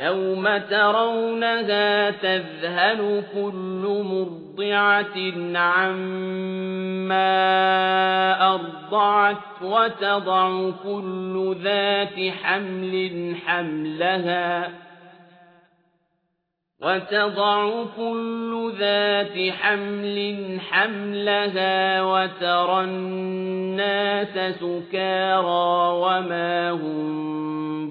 يَوْمَ تَرَوْنَهَا تَذْهَلُ كُلُّ مُرْضِعَةٍ عَمَّا أَرْضَعَتْ وَتَضَعُ كُلُّ ذَاتِ حَمْلٍ حَمْلَهَا وَتَرَى النَّاسَ سُكَارَىٰ وَمَا هُم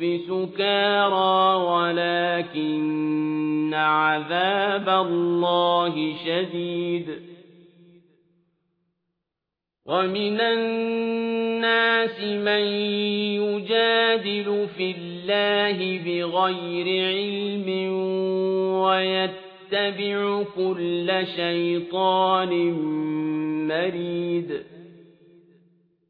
بِسُكَارَىٰ وَلَٰكِنَّ عَذَابَ اللَّهِ شَدِيدٌ. وَمِنَ النَّاسِ مَن يُجَادِلُ فِي اللَّهِ بِغَيْرِ عِلْمٍ وَيَتَّبِعُ كُلَّ شَيْطَانٍ مَّرِيدٍ.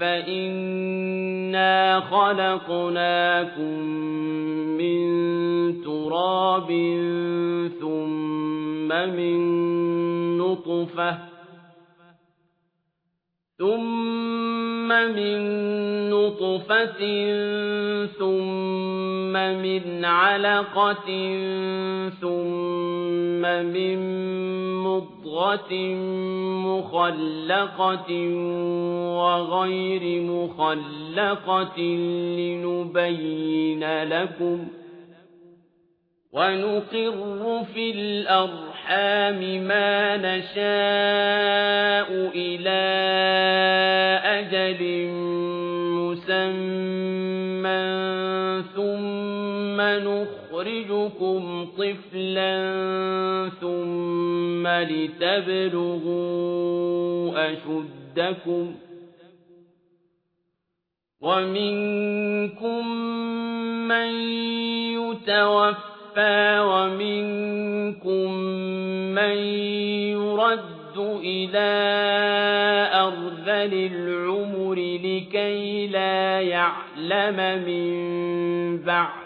فَإِنَّا خَلَقْنَاكُم مِّن تُرَابٍ ثُمَّ مِن نُّطْفَةٍ ثُمَّ مِنْ عَلَقَةٍ ثُمَّ مِن مُّضْغَةٍ مُّخَلَّقَةٍ وَغَيْرِ مُخَلَّقَةٍ لِّنُبَيِّنَ لَكُمْ ۚ وَنُقِرُّ فِي الْأَرْحَامِ مَا نَشَاءُ إِلَىٰ ثُمَّ نُخْرِجُكُمْ طِفْلًا ثُمَّ لِتَبْلُغُوا أَشُدَّكُمْ ۖ وَمِنكُم مَّن يُتَوَفَّىٰ وَمِنكُم مَّن يُرَدُّ إِلَىٰ أَرْذَلِ الْعُمُرِ لِكَيْلَا يَعْلَمَ مِن بَعْدِ